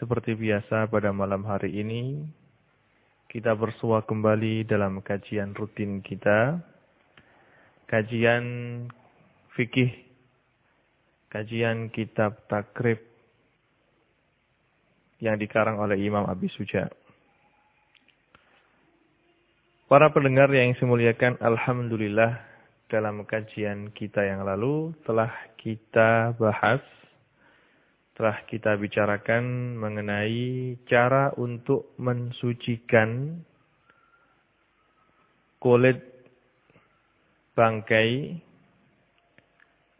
seperti biasa pada malam hari ini, kita bersua kembali dalam kajian rutin kita. Kajian fikih, kajian kitab takrib yang dikarang oleh Imam Abi Suja. Para pendengar yang saya muliakan, Alhamdulillah dalam kajian kita yang lalu telah kita bahas telah kita bicarakan mengenai cara untuk mensucikan kulit bangkai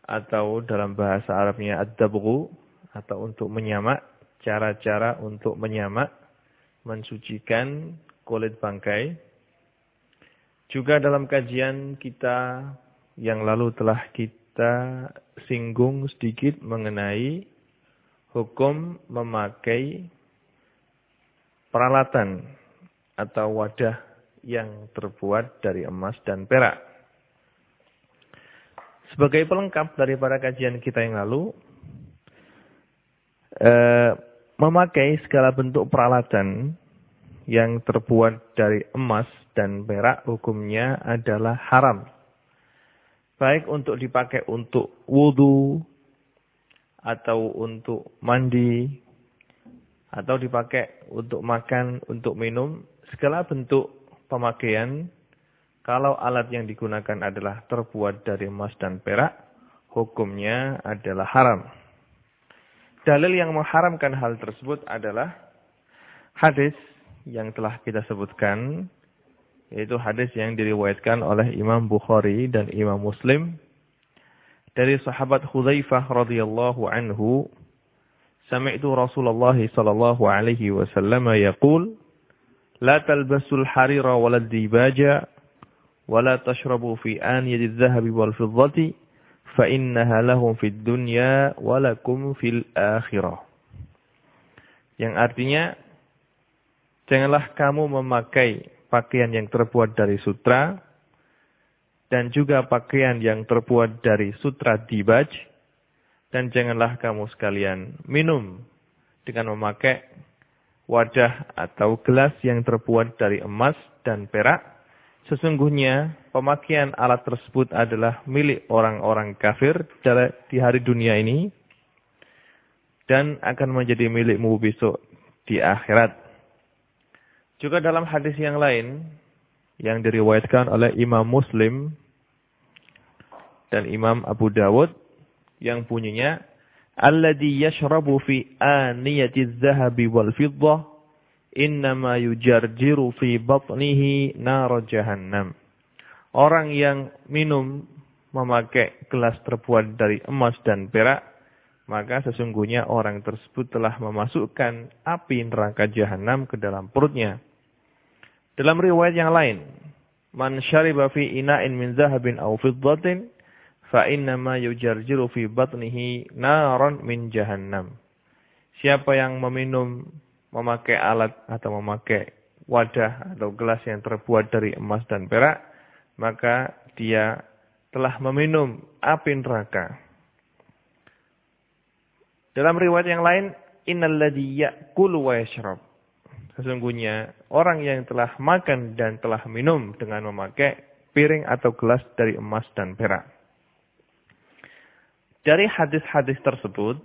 atau dalam bahasa Arabnya ad-dabghu atau untuk menyamak, cara-cara untuk menyamak, mensucikan kulit bangkai. Juga dalam kajian kita yang lalu telah kita singgung sedikit mengenai hukum memakai peralatan atau wadah yang terbuat dari emas dan perak. Sebagai pelengkap daripada kajian kita yang lalu, eh, memakai segala bentuk peralatan yang terbuat dari emas dan perak hukumnya adalah haram. Baik untuk dipakai untuk wudhu, atau untuk mandi atau dipakai untuk makan, untuk minum, segala bentuk pemakaian kalau alat yang digunakan adalah terbuat dari emas dan perak, hukumnya adalah haram. Dalil yang mengharamkan hal tersebut adalah hadis yang telah kita sebutkan, yaitu hadis yang diriwayatkan oleh Imam Bukhari dan Imam Muslim dari sahabat Hudzaifah radhiyallahu anhu sami'tu Rasulullah sallallahu alaihi wasallam yaqul la talbasul harira wal dibaja aniyati adh-dhahabi wal fiddati fa innaha lahum fid dunya wa lakum fil akhirah yang artinya janganlah kamu memakai pakaian yang terbuat dari sutra dan juga pakaian yang terbuat dari sutra dibaj. Dan janganlah kamu sekalian minum dengan memakai wadah atau gelas yang terbuat dari emas dan perak. Sesungguhnya pemakaian alat tersebut adalah milik orang-orang kafir di hari dunia ini dan akan menjadi milikmu besok di akhirat. Juga dalam hadis yang lain yang diriwayatkan oleh Imam Muslim dan Imam Abu Dawud yang bunyinya alladhi yashrabu fi aniyati adh-dhahabi wal fiddah innama yujarjiru fi batnihi nar jahannam. Orang yang minum memakai gelas terbuat dari emas dan perak, maka sesungguhnya orang tersebut telah memasukkan api neraka jahanam ke dalam perutnya. Dalam riwayat yang lain, man syariba fi ina'in min zahabin aw fiddatin fa innama yujarjiru fi batnihi naran min jahannam. Siapa yang meminum memakai alat atau memakai wadah atau gelas yang terbuat dari emas dan perak, maka dia telah meminum api neraka. Dalam riwayat yang lain, innalladzi ya'kulu wa yashrab. Sesungguhnya orang yang telah makan dan telah minum dengan memakai piring atau gelas dari emas dan perak. Dari hadis-hadis tersebut,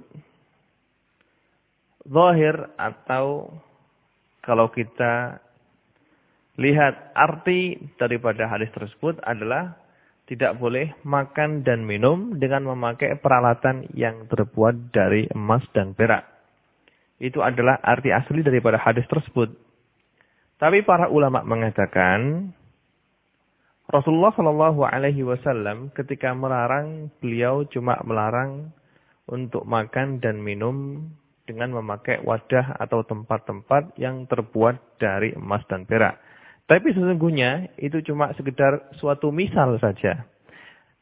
zahir atau kalau kita lihat arti daripada hadis tersebut adalah tidak boleh makan dan minum dengan memakai peralatan yang terbuat dari emas dan perak. Itu adalah arti asli daripada hadis tersebut. Tapi para ulama mengatakan Rasulullah Shallallahu Alaihi Wasallam ketika melarang beliau cuma melarang untuk makan dan minum dengan memakai wadah atau tempat-tempat yang terbuat dari emas dan perak. Tapi sesungguhnya itu cuma sekedar suatu misal saja.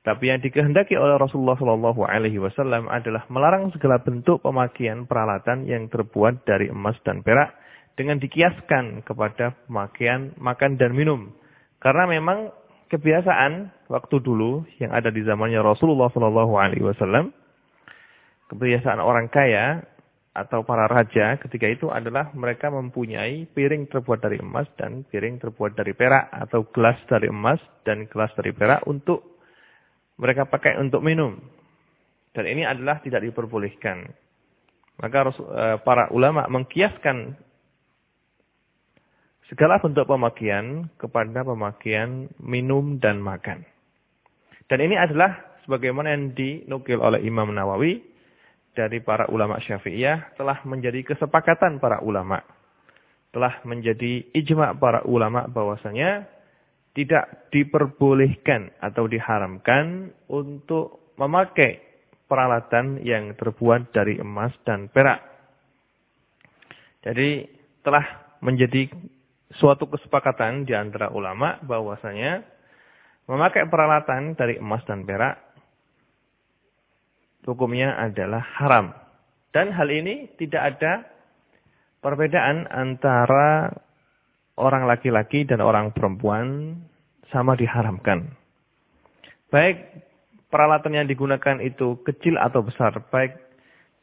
Tapi yang dikehendaki oleh Rasulullah Shallallahu Alaihi Wasallam adalah melarang segala bentuk pemakaian peralatan yang terbuat dari emas dan perak dengan dikiaskan kepada pemakaian makan dan minum. Karena memang kebiasaan waktu dulu yang ada di zamannya Rasulullah Shallallahu Alaihi Wasallam, kebiasaan orang kaya atau para raja ketika itu adalah mereka mempunyai piring terbuat dari emas dan piring terbuat dari perak atau gelas dari emas dan gelas dari perak untuk mereka pakai untuk minum. Dan ini adalah tidak diperbolehkan. Maka eh, para ulama mengkiaskan segala bentuk pemakaian kepada pemakaian minum dan makan. Dan ini adalah sebagaimana yang dinukil oleh Imam Nawawi dari para ulama Syafi'iyah telah menjadi kesepakatan para ulama. Telah menjadi ijma' para ulama bahwasanya tidak diperbolehkan atau diharamkan untuk memakai peralatan yang terbuat dari emas dan perak. Jadi telah menjadi suatu kesepakatan di antara ulama bahwasanya memakai peralatan dari emas dan perak hukumnya adalah haram. Dan hal ini tidak ada perbedaan antara orang laki-laki dan orang perempuan sama diharamkan. Baik peralatan yang digunakan itu kecil atau besar, baik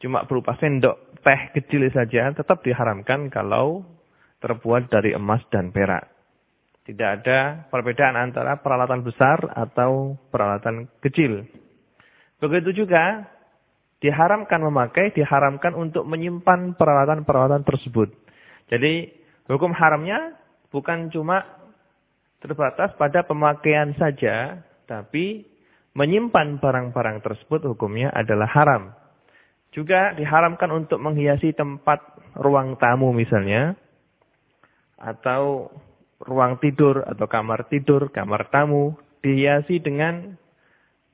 cuma berupa sendok teh kecil saja, tetap diharamkan kalau terbuat dari emas dan perak. Tidak ada perbedaan antara peralatan besar atau peralatan kecil. Begitu juga diharamkan memakai, diharamkan untuk menyimpan peralatan-peralatan tersebut. Jadi hukum haramnya bukan cuma terbatas pada pemakaian saja, tapi menyimpan barang-barang tersebut hukumnya adalah haram. Juga diharamkan untuk menghiasi tempat ruang tamu misalnya, atau ruang tidur atau kamar tidur, kamar tamu, dihiasi dengan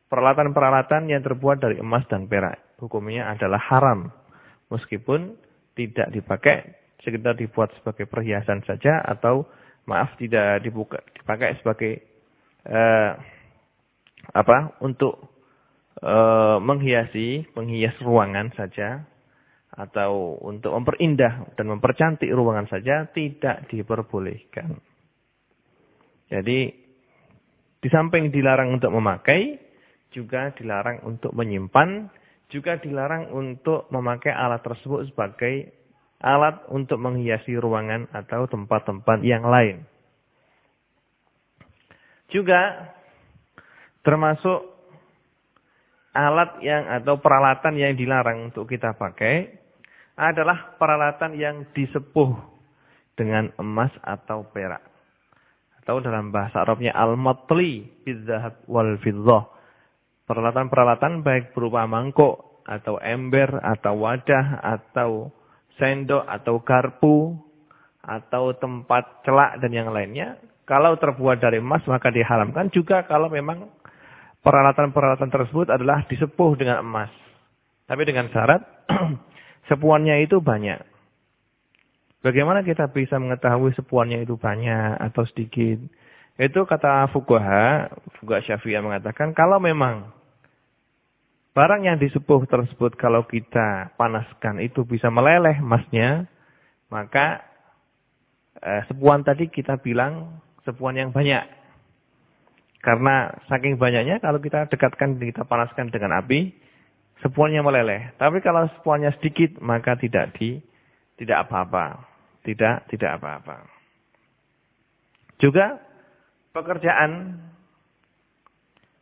peralatan-peralatan yang terbuat dari emas dan perak. Hukumnya adalah haram. Meskipun tidak dipakai sekedar dibuat sebagai perhiasan saja atau maaf tidak dibuka dipakai sebagai uh, apa untuk uh, menghiasi menghias ruangan saja atau untuk memperindah dan mempercantik ruangan saja tidak diperbolehkan. Jadi di samping dilarang untuk memakai juga dilarang untuk menyimpan juga dilarang untuk memakai alat tersebut sebagai alat untuk menghiasi ruangan atau tempat-tempat yang lain. Juga termasuk alat yang atau peralatan yang dilarang untuk kita pakai adalah peralatan yang disepuh dengan emas atau perak. Atau dalam bahasa Arabnya al-matli bidzahab wal fiddah. Peralatan-peralatan baik berupa mangkuk atau ember atau wadah atau sendok atau garpu atau tempat celak dan yang lainnya. Kalau terbuat dari emas maka diharamkan juga kalau memang peralatan-peralatan tersebut adalah disepuh dengan emas. Tapi dengan syarat sepuannya itu banyak. Bagaimana kita bisa mengetahui sepuannya itu banyak atau sedikit? Itu kata fukuha, fukuha syafi'ah mengatakan kalau memang Barang yang disepuh tersebut kalau kita panaskan itu bisa meleleh emasnya, maka eh, sepuan tadi kita bilang sepuan yang banyak. Karena saking banyaknya kalau kita dekatkan, kita panaskan dengan api, sepuannya meleleh. Tapi kalau sepuannya sedikit, maka tidak di tidak apa-apa. Tidak tidak apa-apa. Juga pekerjaan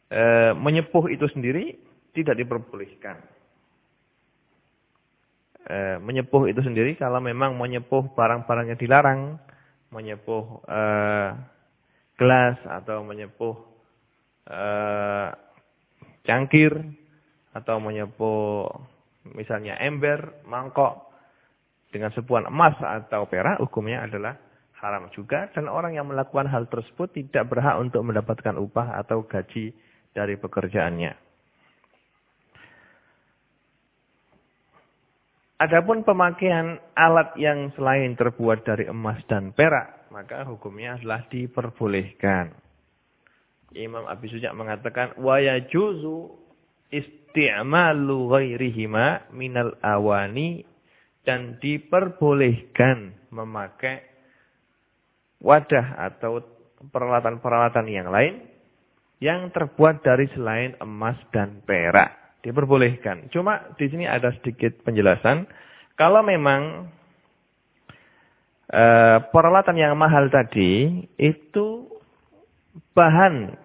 e, menyepuh itu sendiri tidak diperbolehkan. E, menyepuh itu sendiri kalau memang menyepuh barang-barangnya dilarang, menyepuh e, gelas atau menyepuh e, cangkir atau menyepuh misalnya ember, mangkok dengan sepuan emas atau perak hukumnya adalah haram juga dan orang yang melakukan hal tersebut tidak berhak untuk mendapatkan upah atau gaji dari pekerjaannya. Adapun pemakaian alat yang selain terbuat dari emas dan perak, maka hukumnya adalah diperbolehkan. Imam Abi Suja mengatakan wa yajuzu isti'malu ghairihima minal awani dan diperbolehkan memakai wadah atau peralatan-peralatan yang lain yang terbuat dari selain emas dan perak diperbolehkan. Cuma di sini ada sedikit penjelasan. Kalau memang e, peralatan yang mahal tadi itu bahan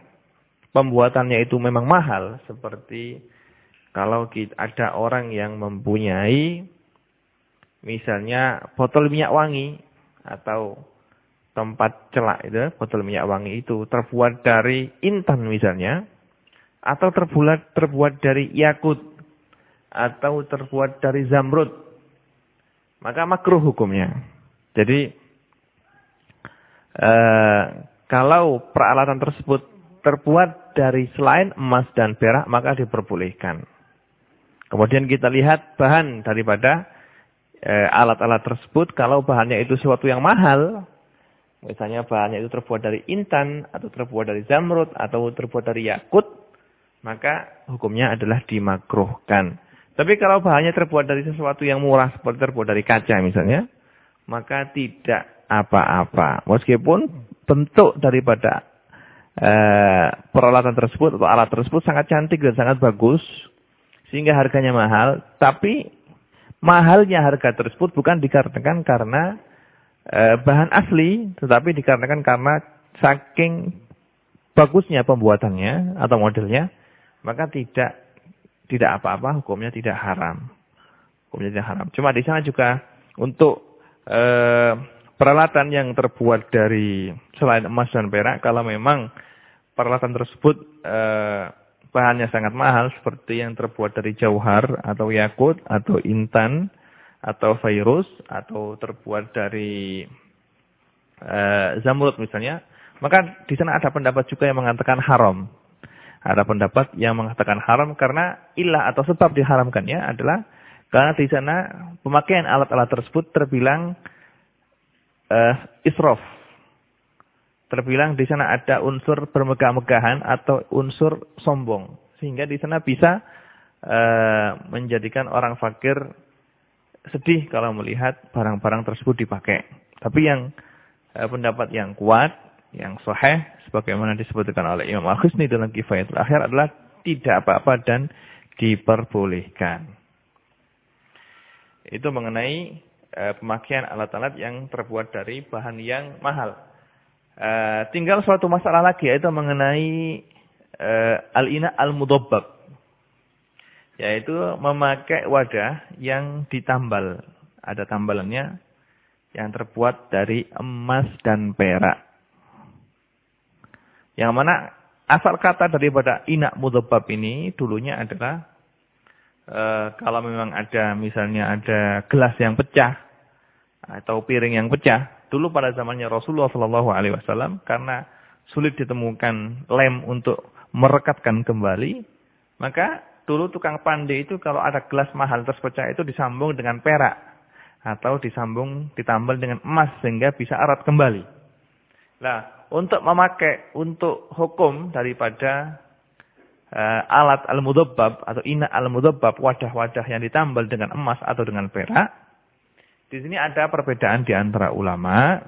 pembuatannya itu memang mahal. Seperti kalau kita, ada orang yang mempunyai misalnya botol minyak wangi atau tempat celak itu, botol minyak wangi itu terbuat dari intan misalnya atau terbuat terbuat dari yakut. Atau terbuat dari zamrud. Maka makruh hukumnya. Jadi eh, kalau peralatan tersebut terbuat dari selain emas dan perak maka diperbolehkan. Kemudian kita lihat bahan daripada eh, alat-alat eh, tersebut. Kalau bahannya itu sesuatu yang mahal misalnya bahannya itu terbuat dari intan atau terbuat dari zamrud atau terbuat dari yakut maka hukumnya adalah dimakruhkan. Tapi kalau bahannya terbuat dari sesuatu yang murah seperti terbuat dari kaca misalnya, maka tidak apa-apa. Meskipun bentuk daripada uh, peralatan tersebut atau alat tersebut sangat cantik dan sangat bagus, sehingga harganya mahal, tapi mahalnya harga tersebut bukan dikarenakan karena uh, bahan asli, tetapi dikarenakan karena saking bagusnya pembuatannya atau modelnya, maka tidak tidak apa-apa, hukumnya tidak haram. Hukumnya tidak haram. Cuma di sana juga untuk e, peralatan yang terbuat dari selain emas dan perak, kalau memang peralatan tersebut e, bahannya sangat mahal, seperti yang terbuat dari jauhar atau yakut atau intan atau virus atau terbuat dari e, zamrud misalnya, maka di sana ada pendapat juga yang mengatakan haram. Ada pendapat yang mengatakan haram karena ilah atau sebab diharamkannya adalah karena di sana pemakaian alat-alat tersebut terbilang uh, israf. Terbilang di sana ada unsur bermegah-megahan atau unsur sombong. Sehingga di sana bisa uh, menjadikan orang fakir sedih kalau melihat barang-barang tersebut dipakai. Tapi yang uh, pendapat yang kuat, yang sahih sebagaimana disebutkan oleh Imam Al-Husni dalam Kifayatul Akhir adalah tidak apa-apa dan diperbolehkan. Itu mengenai e, pemakaian alat-alat yang terbuat dari bahan yang mahal. E, tinggal suatu masalah lagi yaitu mengenai e, al-ina al-mudabbab. Yaitu memakai wadah yang ditambal. Ada tambalannya yang terbuat dari emas dan perak. Yang mana asal kata daripada inak mudhabab ini dulunya adalah e, kalau memang ada misalnya ada gelas yang pecah atau piring yang pecah, dulu pada zamannya Rasulullah wasallam karena sulit ditemukan lem untuk merekatkan kembali, maka dulu tukang pandai itu kalau ada gelas mahal terpecah itu disambung dengan perak atau disambung ditambal dengan emas sehingga bisa erat kembali. Nah, untuk memakai untuk hukum daripada uh, alat al-mudabbab atau ina al-mudabbab wadah-wadah yang ditambal dengan emas atau dengan perak. Di sini ada perbedaan di antara ulama.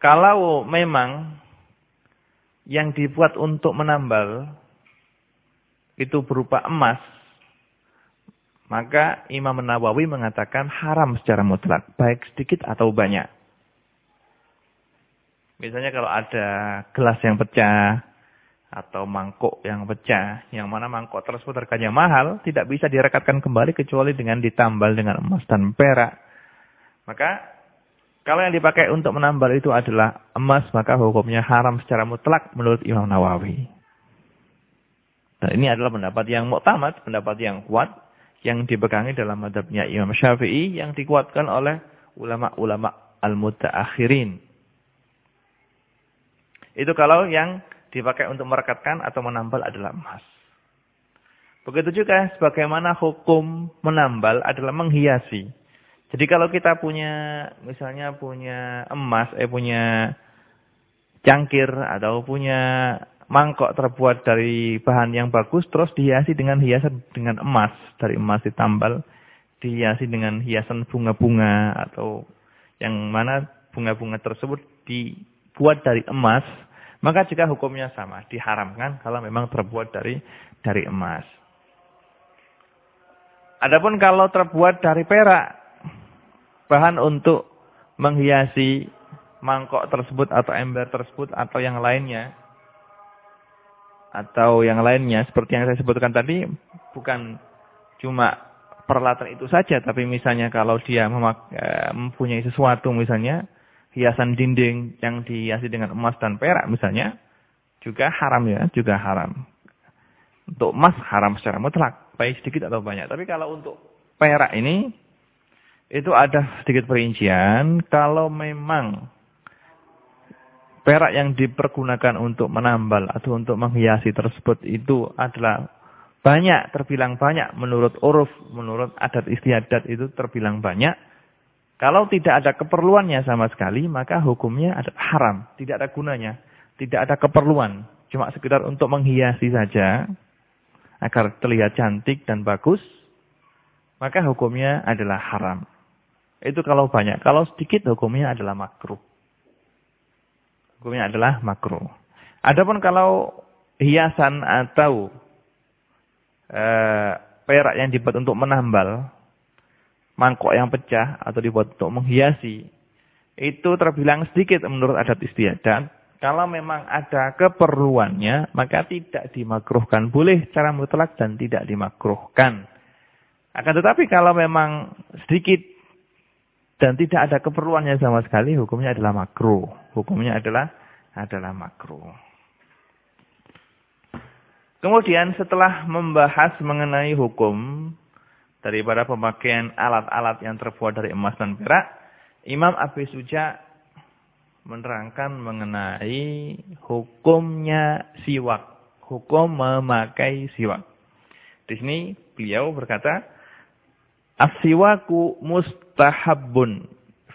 Kalau memang yang dibuat untuk menambal itu berupa emas, maka Imam Nawawi mengatakan haram secara mutlak, baik sedikit atau banyak. Misalnya kalau ada gelas yang pecah atau mangkuk yang pecah, yang mana mangkuk tersebut harganya mahal, tidak bisa direkatkan kembali kecuali dengan ditambal dengan emas dan perak. Maka kalau yang dipakai untuk menambal itu adalah emas, maka hukumnya haram secara mutlak menurut Imam Nawawi. Dan ini adalah pendapat yang muktamad, pendapat yang kuat, yang dipegangi dalam madhabnya Imam Syafi'i, yang dikuatkan oleh ulama-ulama al-mutaakhirin. Itu kalau yang dipakai untuk merekatkan atau menambal adalah emas. Begitu juga sebagaimana hukum menambal adalah menghiasi. Jadi kalau kita punya misalnya punya emas, eh punya cangkir atau punya mangkok terbuat dari bahan yang bagus terus dihiasi dengan hiasan dengan emas, dari emas ditambal dihiasi dengan hiasan bunga-bunga atau yang mana bunga-bunga tersebut dibuat dari emas, maka jika hukumnya sama, diharamkan kalau memang terbuat dari dari emas. Adapun kalau terbuat dari perak, bahan untuk menghiasi mangkok tersebut atau ember tersebut atau yang lainnya, atau yang lainnya seperti yang saya sebutkan tadi, bukan cuma peralatan itu saja, tapi misalnya kalau dia eh, mempunyai sesuatu misalnya, hiasan dinding yang dihiasi dengan emas dan perak misalnya, juga haram ya, juga haram. Untuk emas haram secara mutlak baik sedikit atau banyak. Tapi kalau untuk perak ini, itu ada sedikit perincian. Kalau memang perak yang dipergunakan untuk menambal atau untuk menghiasi tersebut itu adalah banyak, terbilang banyak menurut uruf, menurut adat istiadat itu terbilang banyak. Kalau tidak ada keperluannya sama sekali, maka hukumnya ada haram, tidak ada gunanya, tidak ada keperluan, cuma sekedar untuk menghiasi saja agar terlihat cantik dan bagus, maka hukumnya adalah haram. Itu kalau banyak. Kalau sedikit hukumnya adalah makruh. Hukumnya adalah makruh. Adapun kalau hiasan atau e, perak yang dibuat untuk menambal, mangkok yang pecah atau dibuat untuk menghiasi, itu terbilang sedikit menurut adat istiadat kalau memang ada keperluannya, maka tidak dimakruhkan. Boleh secara mutlak dan tidak dimakruhkan. Akan tetapi kalau memang sedikit dan tidak ada keperluannya sama sekali, hukumnya adalah makruh. Hukumnya adalah adalah makruh. Kemudian setelah membahas mengenai hukum daripada pemakaian alat-alat yang terbuat dari emas dan perak, Imam Abi Suja menerangkan mengenai hukumnya siwak, hukum memakai siwak. Di sini beliau berkata, "As-siwaku mustahabun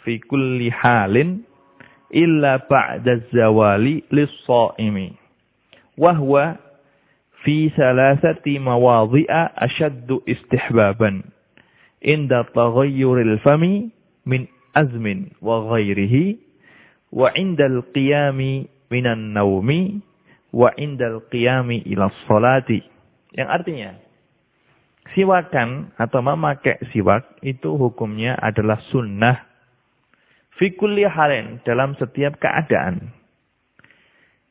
fi kulli halin illa ba'da zawali lis-shaimi." Wa fi salasati mawadhi'a ashaddu istihbaban inda taghayyuril fami min azmin wa ghairihi wa indal qiyami minan naumi wa indal qiyami ila salati. Yang artinya siwakan atau memakai siwak itu hukumnya adalah sunnah fi kulli halin dalam setiap keadaan.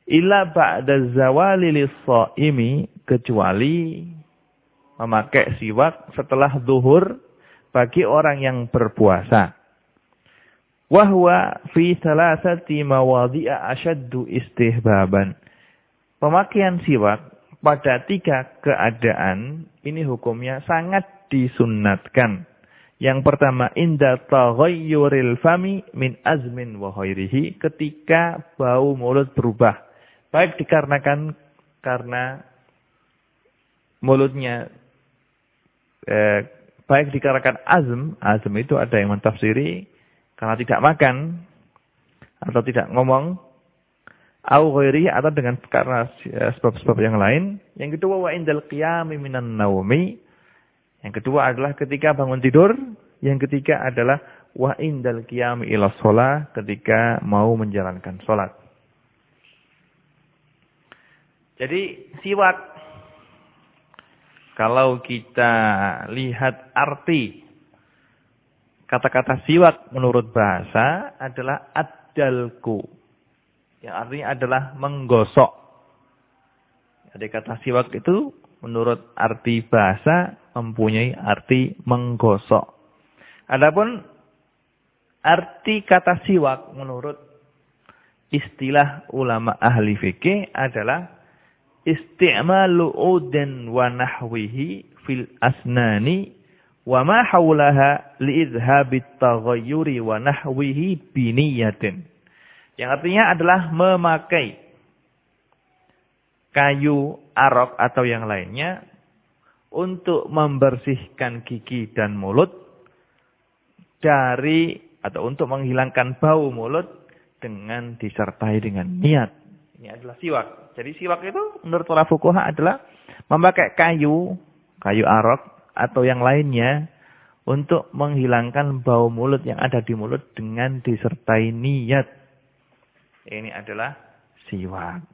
Ila ba'da zawali lis-shaimi kecuali memakai siwak setelah zuhur bagi orang yang berpuasa. Wahwa fi salasati mawadhi'a asyaddu istihbaban. Pemakaian siwak pada tiga keadaan ini hukumnya sangat disunnatkan. Yang pertama inda taghayyuril fami min azmin wa ketika bau mulut berubah. Baik dikarenakan karena mulutnya eh, baik dikarenakan azm, azm itu ada yang mentafsiri karena tidak makan atau tidak ngomong au atau dengan karena ya, sebab-sebab yang lain. Yang kedua wa indal qiyami minan naumi. Yang kedua adalah ketika bangun tidur. Yang ketiga adalah wa indal qiyami ila shalah ketika mau menjalankan salat. Jadi siwak kalau kita lihat arti Kata-kata siwak menurut bahasa adalah adalku. Yang artinya adalah menggosok. Jadi kata siwak itu menurut arti bahasa mempunyai arti menggosok. Adapun arti kata siwak menurut istilah ulama ahli fikih adalah isti'malu udin wa nahwihi fil asnani wa ma haulaha li'idhabit taghayyuri wa nahwihi biniyatin. Yang artinya adalah memakai kayu arok atau yang lainnya untuk membersihkan gigi dan mulut dari atau untuk menghilangkan bau mulut dengan disertai dengan niat. Ini adalah siwak. Jadi siwak itu menurut para fukuha adalah memakai kayu, kayu arok atau yang lainnya untuk menghilangkan bau mulut yang ada di mulut dengan disertai niat. Ini adalah siwak.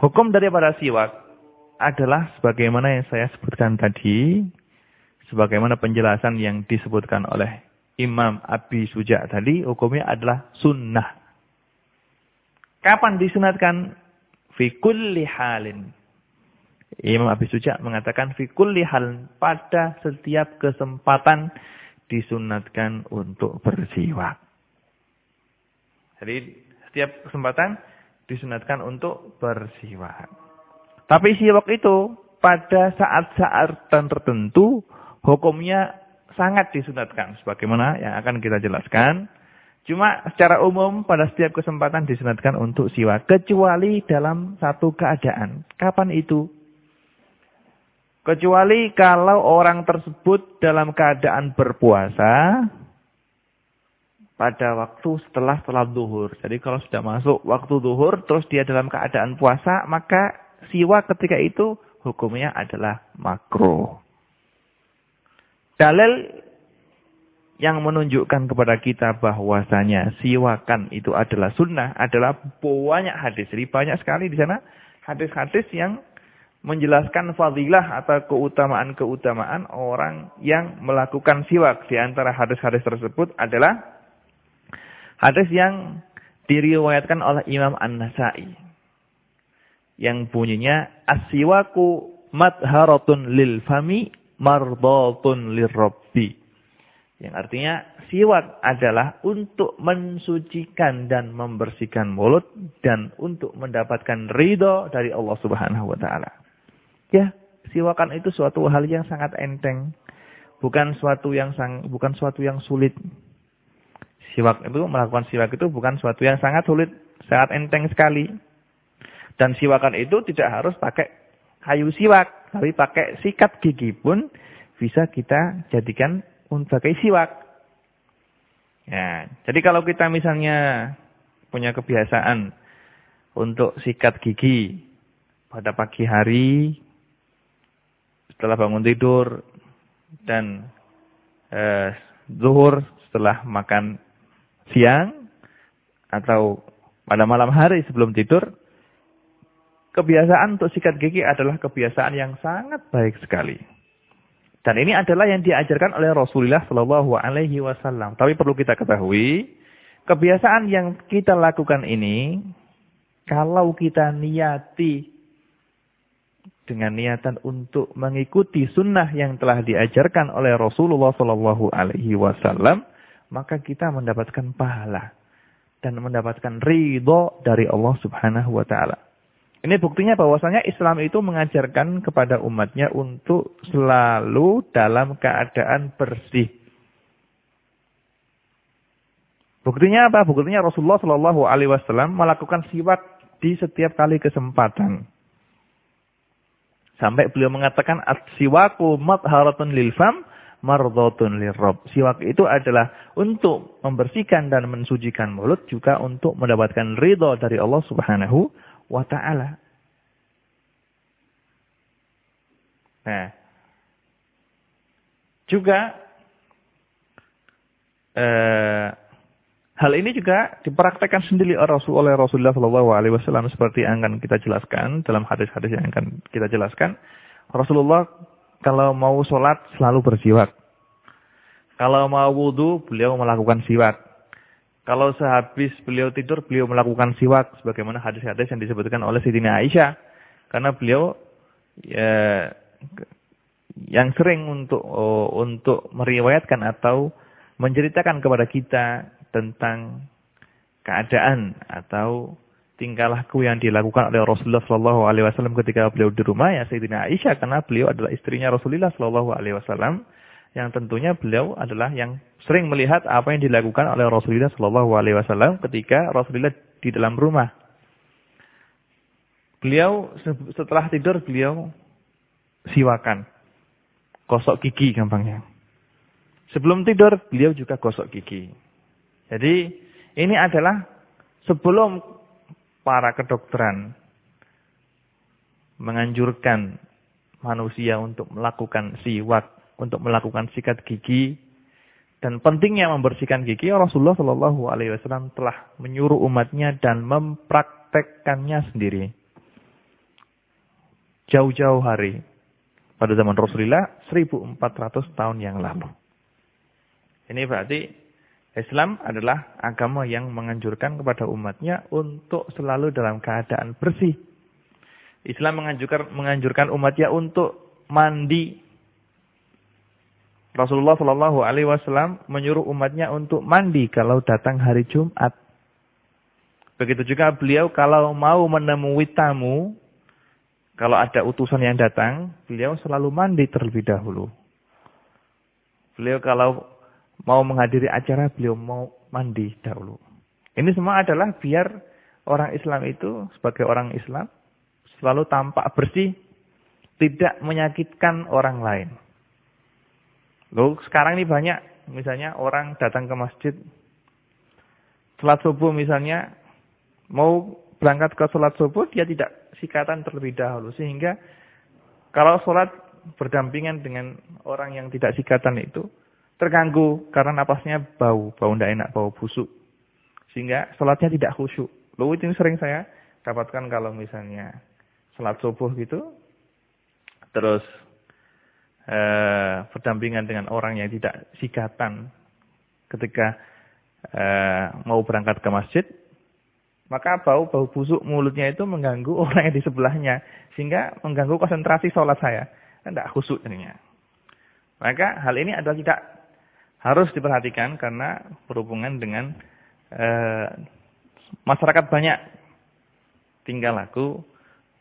Hukum daripada siwak adalah sebagaimana yang saya sebutkan tadi, sebagaimana penjelasan yang disebutkan oleh Imam Abi Suja tadi, hukumnya adalah sunnah. Kapan disunatkan? Fi kulli halin. Imam Abi Suja mengatakan fi kulli hal pada setiap kesempatan disunatkan untuk bersiwak. Jadi setiap kesempatan disunatkan untuk bersiwak. Tapi siwak itu pada saat-saat tertentu hukumnya sangat disunatkan. Sebagaimana yang akan kita jelaskan. Cuma secara umum pada setiap kesempatan disunatkan untuk siwak. Kecuali dalam satu keadaan. Kapan itu? Kecuali kalau orang tersebut dalam keadaan berpuasa pada waktu setelah setelah duhur. Jadi kalau sudah masuk waktu duhur terus dia dalam keadaan puasa maka siwak ketika itu hukumnya adalah makruh. Dalil yang menunjukkan kepada kita bahwasanya siwakan itu adalah sunnah adalah banyak hadis. Jadi banyak sekali di sana hadis-hadis yang menjelaskan fadilah atau keutamaan-keutamaan orang yang melakukan siwak. Di antara hadis-hadis tersebut adalah hadis yang diriwayatkan oleh Imam An-Nasai. Yang bunyinya as-siwaku madharatun lil fami mardatun lirrabbi. Yang artinya siwak adalah untuk mensucikan dan membersihkan mulut dan untuk mendapatkan ridho dari Allah Subhanahu wa taala. Ya, siwakan itu suatu hal yang sangat enteng. Bukan suatu yang sang, bukan suatu yang sulit. Siwak itu melakukan siwak itu bukan suatu yang sangat sulit, sangat enteng sekali. Dan siwakan itu tidak harus pakai kayu siwak, tapi pakai sikat gigi pun bisa kita jadikan pakai siwak. Ya, jadi kalau kita misalnya punya kebiasaan untuk sikat gigi pada pagi hari setelah bangun tidur dan eh, zuhur setelah makan siang atau pada malam hari sebelum tidur, kebiasaan untuk sikat gigi adalah kebiasaan yang sangat baik sekali. Dan ini adalah yang diajarkan oleh Rasulullah Shallallahu Alaihi Wasallam. Tapi perlu kita ketahui, kebiasaan yang kita lakukan ini, kalau kita niati dengan niatan untuk mengikuti sunnah yang telah diajarkan oleh Rasulullah Shallallahu Alaihi Wasallam, maka kita mendapatkan pahala dan mendapatkan ridho dari Allah Subhanahu Wa Taala. Ini buktinya bahwasanya Islam itu mengajarkan kepada umatnya untuk selalu dalam keadaan bersih. Buktinya apa? Buktinya Rasulullah Shallallahu Alaihi Wasallam melakukan siwak di setiap kali kesempatan. Sampai beliau mengatakan siwaku matharatun lil fam mardhatun lirab. Siwak itu adalah untuk membersihkan dan mensucikan mulut juga untuk mendapatkan ridho dari Allah Subhanahu wa ta'ala. Nah, juga eh, hal ini juga dipraktekkan sendiri oleh Rasulullah Shallallahu Alaihi Wasallam seperti yang akan kita jelaskan dalam hadis-hadis yang akan kita jelaskan. Rasulullah kalau mau sholat selalu bersiwak. Kalau mau wudhu, beliau melakukan siwak. Kalau sehabis beliau tidur, beliau melakukan siwak. Sebagaimana hadis-hadis yang disebutkan oleh Siti Aisyah. Karena beliau ya, yang sering untuk oh, untuk meriwayatkan atau menceritakan kepada kita tentang keadaan atau tingkah laku yang dilakukan oleh Rasulullah Shallallahu Alaihi Wasallam ketika beliau di rumah ya Sayyidina Aisyah karena beliau adalah istrinya Rasulullah Shallallahu Alaihi Wasallam yang tentunya beliau adalah yang sering melihat apa yang dilakukan oleh Rasulullah Shallallahu Alaihi Wasallam ketika Rasulullah di dalam rumah. Beliau setelah tidur beliau siwakan. Gosok gigi gampangnya. Sebelum tidur beliau juga gosok gigi. Jadi ini adalah sebelum para kedokteran menganjurkan manusia untuk melakukan siwak, untuk melakukan sikat gigi dan pentingnya membersihkan gigi Rasulullah Shallallahu Alaihi Wasallam telah menyuruh umatnya dan mempraktekkannya sendiri jauh-jauh hari pada zaman Rasulullah 1400 tahun yang lalu. Ini berarti Islam adalah agama yang menganjurkan kepada umatnya untuk selalu dalam keadaan bersih. Islam menganjurkan, menganjurkan umatnya untuk mandi. Rasulullah Shallallahu Alaihi Wasallam menyuruh umatnya untuk mandi kalau datang hari Jumat. Begitu juga beliau kalau mau menemui tamu, kalau ada utusan yang datang, beliau selalu mandi terlebih dahulu. Beliau kalau mau menghadiri acara, beliau mau mandi dahulu. Ini semua adalah biar orang Islam itu sebagai orang Islam selalu tampak bersih, tidak menyakitkan orang lain. Loh, sekarang ini banyak, misalnya orang datang ke masjid, sholat subuh misalnya, mau berangkat ke sholat subuh, dia tidak sikatan terlebih dahulu. Sehingga kalau sholat berdampingan dengan orang yang tidak sikatan itu, terganggu karena napasnya bau, bau tidak enak, bau busuk. Sehingga sholatnya tidak khusyuk. Lalu itu sering saya dapatkan kalau misalnya sholat subuh gitu, terus eh, berdampingan dengan orang yang tidak sikatan ketika eh, mau berangkat ke masjid, maka bau-bau busuk mulutnya itu mengganggu orang yang di sebelahnya. Sehingga mengganggu konsentrasi sholat saya. Tidak khusyuk jadinya. Maka hal ini adalah tidak harus diperhatikan karena berhubungan dengan e, masyarakat banyak tinggal laku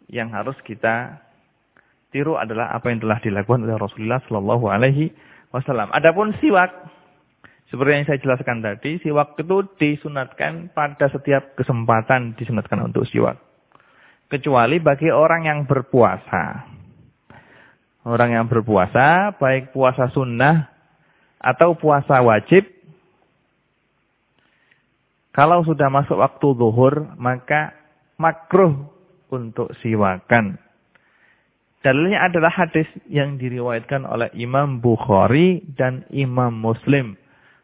yang harus kita tiru adalah apa yang telah dilakukan oleh Rasulullah Shallallahu Alaihi Wasallam. Adapun siwak, seperti yang saya jelaskan tadi, siwak itu disunatkan pada setiap kesempatan disunatkan untuk siwak, kecuali bagi orang yang berpuasa. Orang yang berpuasa, baik puasa sunnah atau puasa wajib, kalau sudah masuk waktu zuhur, maka makruh untuk siwakan. Dalilnya adalah hadis yang diriwayatkan oleh Imam Bukhari dan Imam Muslim.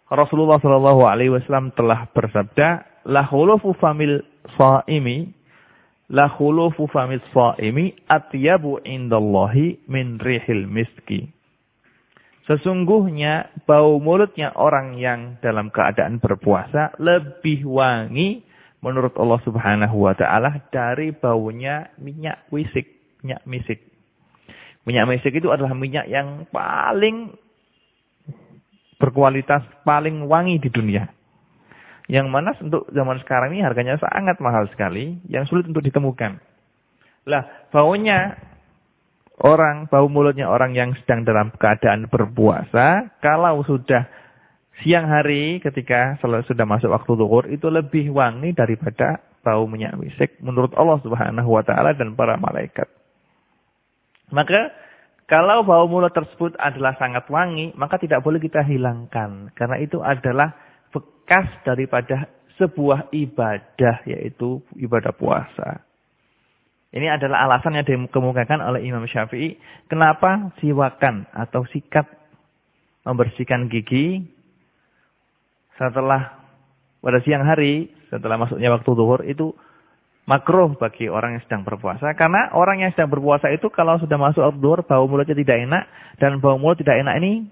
Rasulullah Shallallahu Alaihi Wasallam telah bersabda, "La khulufu famil saimi, la khulufu famil saimi atyabu indallahi min rihil miski." Sesungguhnya bau mulutnya orang yang dalam keadaan berpuasa lebih wangi menurut Allah Subhanahu wa taala dari baunya minyak wisik, minyak misik. Minyak misik itu adalah minyak yang paling berkualitas, paling wangi di dunia. Yang mana untuk zaman sekarang ini harganya sangat mahal sekali, yang sulit untuk ditemukan. Lah, baunya orang, bau mulutnya orang yang sedang dalam keadaan berpuasa, kalau sudah siang hari ketika sudah masuk waktu zuhur itu lebih wangi daripada bau minyak wisik menurut Allah Subhanahu wa taala dan para malaikat. Maka kalau bau mulut tersebut adalah sangat wangi, maka tidak boleh kita hilangkan karena itu adalah bekas daripada sebuah ibadah yaitu ibadah puasa. Ini adalah alasan yang dikemukakan oleh Imam Syafi'i. Kenapa siwakan atau sikat membersihkan gigi setelah pada siang hari, setelah masuknya waktu zuhur itu makruh bagi orang yang sedang berpuasa. Karena orang yang sedang berpuasa itu kalau sudah masuk zuhur, bau mulutnya tidak enak. Dan bau mulut tidak enak ini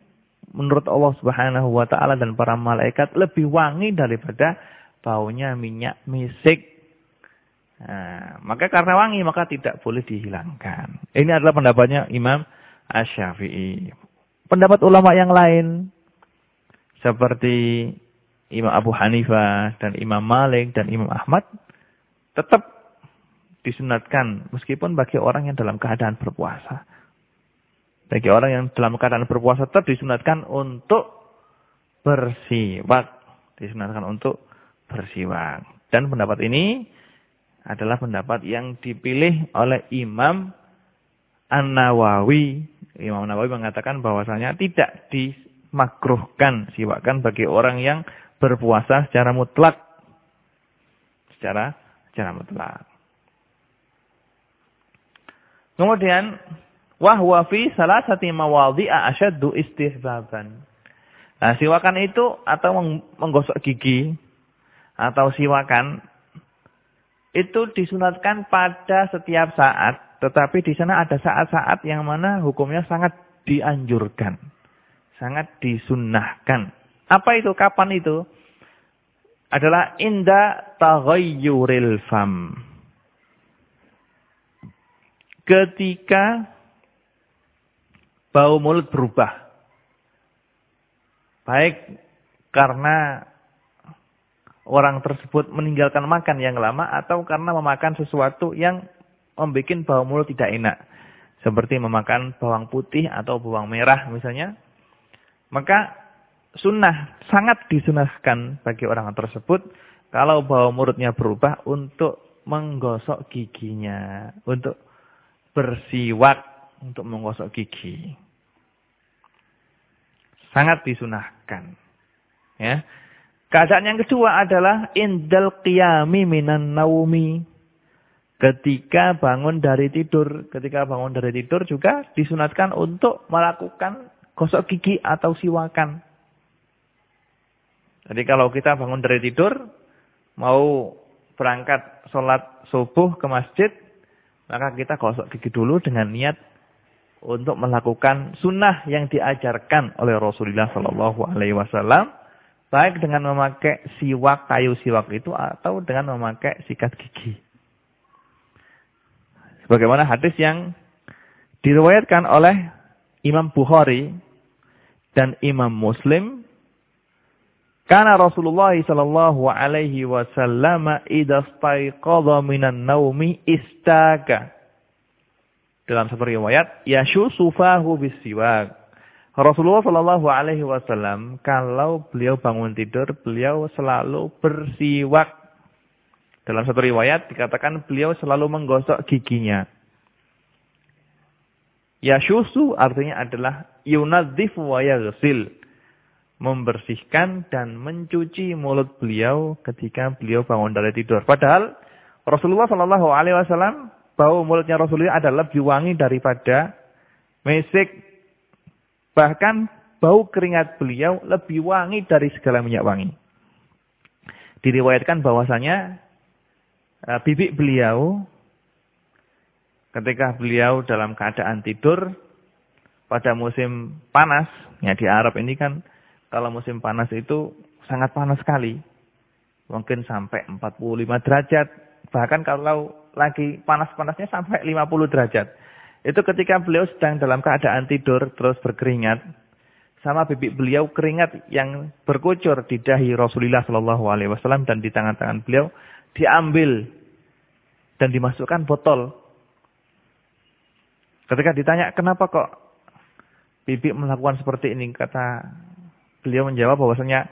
menurut Allah subhanahu wa ta'ala dan para malaikat lebih wangi daripada baunya minyak misik Nah, maka karena wangi maka tidak boleh dihilangkan. Ini adalah pendapatnya Imam Ash-Syafi'i. Pendapat ulama yang lain seperti Imam Abu Hanifah dan Imam Malik dan Imam Ahmad tetap disunatkan meskipun bagi orang yang dalam keadaan berpuasa. Bagi orang yang dalam keadaan berpuasa tetap disunatkan untuk bersiwak. Disunatkan untuk bersiwak. Dan pendapat ini adalah pendapat yang dipilih oleh Imam An-Nawawi, Imam Nawawi mengatakan bahwasanya tidak dimakruhkan siwakan bagi orang yang berpuasa secara mutlak. Secara secara mutlak. Kemudian wahwa fi salasati mawadhi'a asyaddu istihbaban. Nah, siwakan itu atau menggosok gigi atau siwakan itu disunatkan pada setiap saat, tetapi di sana ada saat-saat yang mana hukumnya sangat dianjurkan, sangat disunnahkan. Apa itu? Kapan itu? Adalah inda taghayyuril fam. Ketika bau mulut berubah. Baik karena orang tersebut meninggalkan makan yang lama atau karena memakan sesuatu yang membuat bau mulut tidak enak. Seperti memakan bawang putih atau bawang merah misalnya. Maka sunnah sangat disunahkan bagi orang tersebut kalau bau mulutnya berubah untuk menggosok giginya. Untuk bersiwak untuk menggosok gigi. Sangat disunahkan. Ya. Keadaan yang kedua adalah indal qiyami minan naumi. Ketika bangun dari tidur, ketika bangun dari tidur juga disunatkan untuk melakukan gosok gigi atau siwakan. Jadi kalau kita bangun dari tidur, mau berangkat sholat subuh ke masjid, maka kita gosok gigi dulu dengan niat untuk melakukan sunnah yang diajarkan oleh Rasulullah Shallallahu Alaihi Wasallam, baik dengan memakai siwak kayu siwak itu atau dengan memakai sikat gigi. Sebagaimana hadis yang diriwayatkan oleh Imam Bukhari dan Imam Muslim, karena Rasulullah sallallahu alaihi wasallam idza staiqadha minan naumi istaka dalam satu riwayat, Yashu sufahu bisiwak. Rasulullah Shallallahu Alaihi Wasallam kalau beliau bangun tidur, beliau selalu bersiwak. Dalam satu riwayat dikatakan beliau selalu menggosok giginya. Yashusu artinya adalah yunadzif wa yaghsil. Membersihkan dan mencuci mulut beliau ketika beliau bangun dari tidur. Padahal Rasulullah Shallallahu Alaihi Wasallam bau mulutnya Rasulullah adalah lebih wangi daripada mesik. Bahkan bau keringat beliau lebih wangi dari segala minyak wangi. Diriwayatkan bahwasanya uh, bibik beliau ketika beliau dalam keadaan tidur pada musim panas, ya di Arab ini kan kalau musim panas itu sangat panas sekali. Mungkin sampai 45 derajat. Bahkan kalau lagi panas-panasnya sampai 50 derajat. Itu ketika beliau sedang dalam keadaan tidur terus berkeringat. Sama bibik beliau keringat yang berkucur di dahi Rasulullah Shallallahu Alaihi Wasallam dan di tangan-tangan beliau diambil dan dimasukkan botol. Ketika ditanya kenapa kok bibik melakukan seperti ini, kata beliau menjawab bahwasanya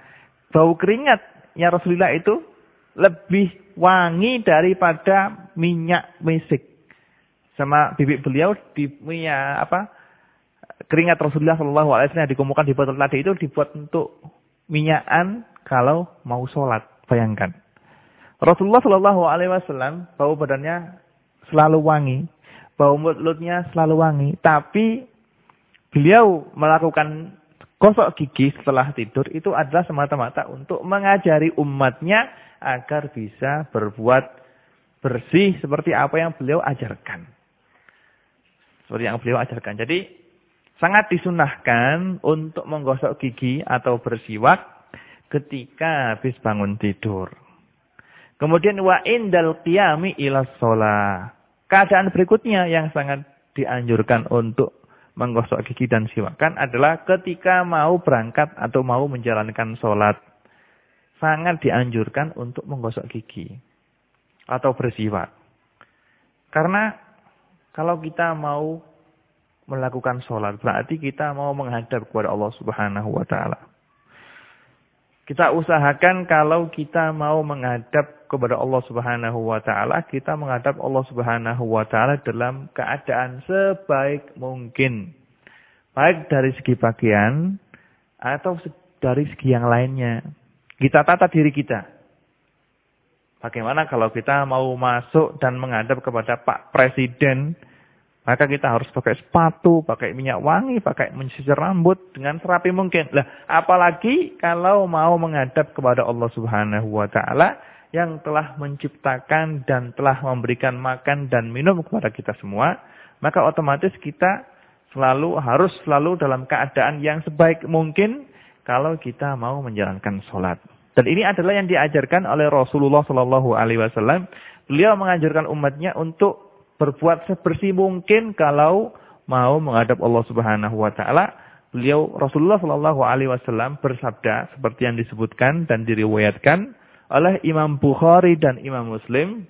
bau keringatnya Rasulullah itu lebih wangi daripada minyak mesik. Sama bibik beliau di minyak apa? Keringat Rasulullah Shallallahu Alaihi Wasallam dikumpulkan di botol tadi itu dibuat untuk minyakan kalau mau sholat. Bayangkan. Rasulullah Shallallahu Alaihi Wasallam bau badannya selalu wangi, bau mulutnya selalu wangi, tapi beliau melakukan gosok gigi setelah tidur itu adalah semata-mata untuk mengajari umatnya agar bisa berbuat bersih seperti apa yang beliau ajarkan. Seperti yang beliau ajarkan. Jadi sangat disunahkan untuk menggosok gigi atau bersiwak ketika habis bangun tidur. Kemudian wa indal qiyami ila. Keadaan berikutnya yang sangat dianjurkan untuk menggosok gigi dan siwakan adalah ketika mau berangkat atau mau menjalankan sholat sangat dianjurkan untuk menggosok gigi atau bersiwak. Karena kalau kita mau melakukan sholat, berarti kita mau menghadap kepada Allah Subhanahu wa Ta'ala. Kita usahakan kalau kita mau menghadap kepada Allah Subhanahu wa taala, kita menghadap Allah Subhanahu wa taala dalam keadaan sebaik mungkin. Baik dari segi bagian atau dari segi yang lainnya. Kita tata diri kita. Bagaimana kalau kita mau masuk dan menghadap kepada Pak Presiden, maka kita harus pakai sepatu, pakai minyak wangi, pakai menyisir rambut dengan serapi mungkin. Lah, apalagi kalau mau menghadap kepada Allah Subhanahu wa taala yang telah menciptakan dan telah memberikan makan dan minum kepada kita semua, maka otomatis kita selalu harus selalu dalam keadaan yang sebaik mungkin kalau kita mau menjalankan sholat. Dan ini adalah yang diajarkan oleh Rasulullah Shallallahu Alaihi Wasallam. Beliau mengajarkan umatnya untuk berbuat sebersih mungkin kalau mau menghadap Allah Subhanahu wa taala. Beliau Rasulullah Shallallahu alaihi wasallam bersabda seperti yang disebutkan dan diriwayatkan oleh Imam Bukhari dan Imam Muslim,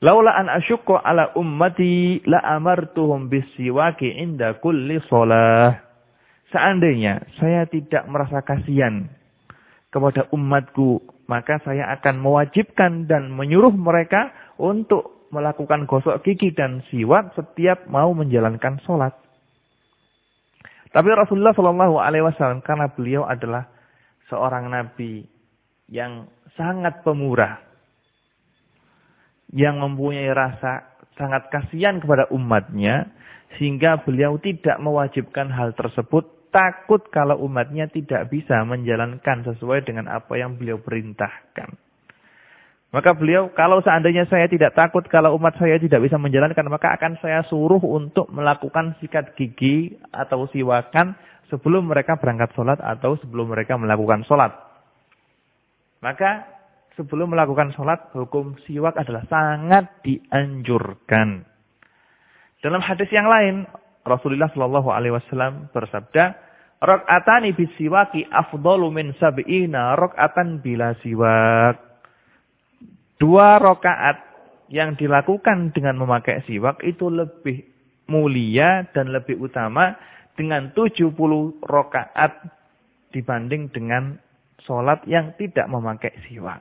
"Laula an asyukku ala ummati la amartuhum bisiwaki inda kulli shalah." Seandainya saya tidak merasa kasihan kepada umatku, maka saya akan mewajibkan dan menyuruh mereka untuk melakukan gosok gigi dan siwak setiap mau menjalankan sholat. Tapi Rasulullah Shallallahu Alaihi Wasallam karena beliau adalah seorang nabi yang sangat pemurah, yang mempunyai rasa sangat kasihan kepada umatnya, sehingga beliau tidak mewajibkan hal tersebut, takut kalau umatnya tidak bisa menjalankan sesuai dengan apa yang beliau perintahkan. Maka beliau, kalau seandainya saya tidak takut, kalau umat saya tidak bisa menjalankan, maka akan saya suruh untuk melakukan sikat gigi atau siwakan sebelum mereka berangkat sholat atau sebelum mereka melakukan sholat. Maka sebelum melakukan sholat, hukum siwak adalah sangat dianjurkan. Dalam hadis yang lain, Rasulullah Shallallahu Alaihi Wasallam bersabda, "Rokatani bisiwaki afdalu min sab'ina rokatan bila siwak." Dua rokaat yang dilakukan dengan memakai siwak itu lebih mulia dan lebih utama dengan 70 rokaat dibanding dengan sholat yang tidak memakai siwak.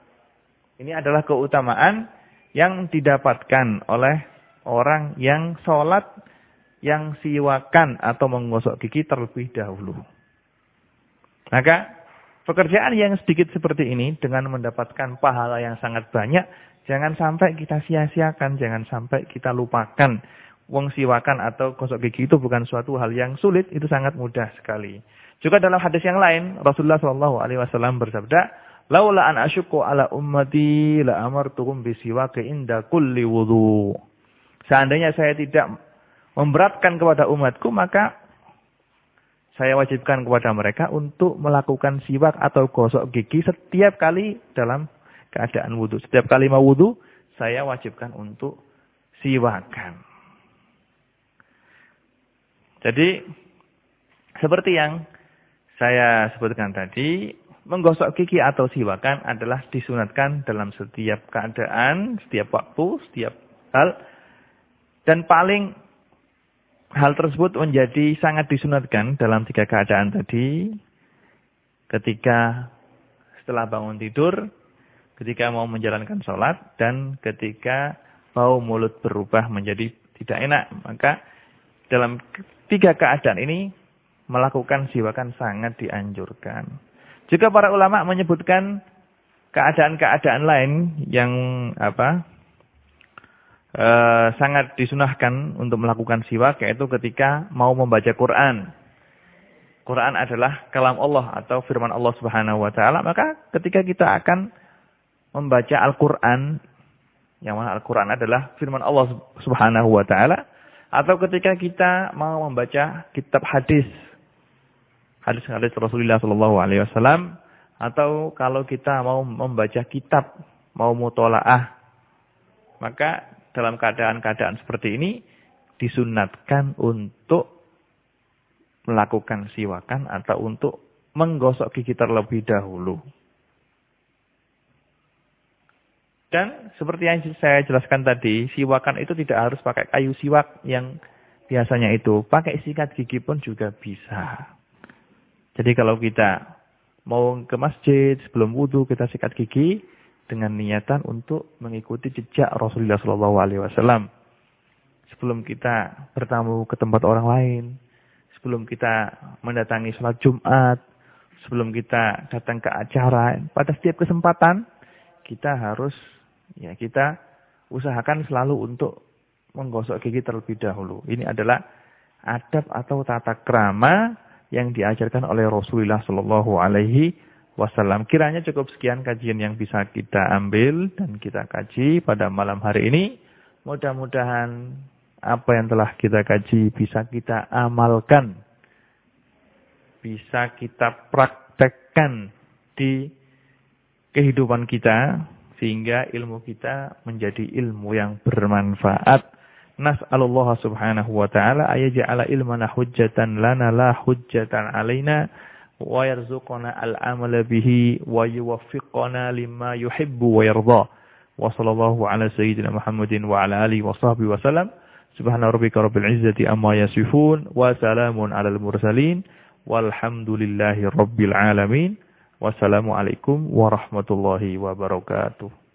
Ini adalah keutamaan yang didapatkan oleh orang yang sholat yang siwakan atau menggosok gigi terlebih dahulu. Maka Pekerjaan yang sedikit seperti ini dengan mendapatkan pahala yang sangat banyak, jangan sampai kita sia-siakan, jangan sampai kita lupakan. Wong siwakan atau gosok gigi itu bukan suatu hal yang sulit, itu sangat mudah sekali. Juga dalam hadis yang lain, Rasulullah Shallallahu Alaihi Wasallam bersabda, "Laula an ala ummati la amartuhum bisiwaki inda kulli wudu." Seandainya saya tidak memberatkan kepada umatku, maka saya wajibkan kepada mereka untuk melakukan siwak atau gosok gigi setiap kali dalam keadaan wudhu. Setiap kali mau wudhu, saya wajibkan untuk siwakan. Jadi, seperti yang saya sebutkan tadi, menggosok gigi atau siwakan adalah disunatkan dalam setiap keadaan, setiap waktu, setiap hal. Dan paling hal tersebut menjadi sangat disunatkan dalam tiga keadaan tadi. Ketika setelah bangun tidur, ketika mau menjalankan sholat, dan ketika mau mulut berubah menjadi tidak enak. Maka dalam tiga keadaan ini, melakukan siwakan sangat dianjurkan. Juga para ulama menyebutkan keadaan-keadaan lain yang apa e, sangat disunahkan untuk melakukan siwak yaitu ketika mau membaca Quran. Quran adalah kalam Allah atau firman Allah Subhanahu wa taala, maka ketika kita akan membaca Al-Qur'an yang mana Al-Qur'an adalah firman Allah Subhanahu wa taala atau ketika kita mau membaca kitab hadis hadis-hadis Rasulullah sallallahu alaihi wasallam atau kalau kita mau membaca kitab mau mutolaah maka dalam keadaan-keadaan seperti ini disunatkan untuk melakukan siwakan atau untuk menggosok gigi terlebih dahulu. Dan seperti yang saya jelaskan tadi, siwakan itu tidak harus pakai kayu siwak yang biasanya itu. Pakai sikat gigi pun juga bisa. Jadi kalau kita mau ke masjid sebelum wudhu kita sikat gigi, dengan niatan untuk mengikuti jejak Rasulullah Shallallahu Alaihi Wasallam. Sebelum kita bertamu ke tempat orang lain, sebelum kita mendatangi sholat Jumat, sebelum kita datang ke acara, pada setiap kesempatan kita harus ya kita usahakan selalu untuk menggosok gigi terlebih dahulu. Ini adalah adab atau tata krama yang diajarkan oleh Rasulullah Shallallahu Alaihi Wasallam. Kiranya cukup sekian kajian yang bisa kita ambil dan kita kaji pada malam hari ini. Mudah-mudahan apa yang telah kita kaji bisa kita amalkan. Bisa kita praktekkan di kehidupan kita. Sehingga ilmu kita menjadi ilmu yang bermanfaat. Nas'alullah subhanahu wa ta'ala ayaja'ala ilmana hujjatan lana la hujjatan alaina wa yarzuqana al-amala bihi wa yuwaffiqana lima yuhibbu wa yarda. Wa sallallahu ala sayyidina Muhammadin wa ala alihi wa sahbihi wa salam. Subhana rabbika rabbil izzati amma yasifun wa salamun alal mursalin walhamdulillahi rabbil alamin. Wassalamualaikum warahmatullahi wabarakatuh.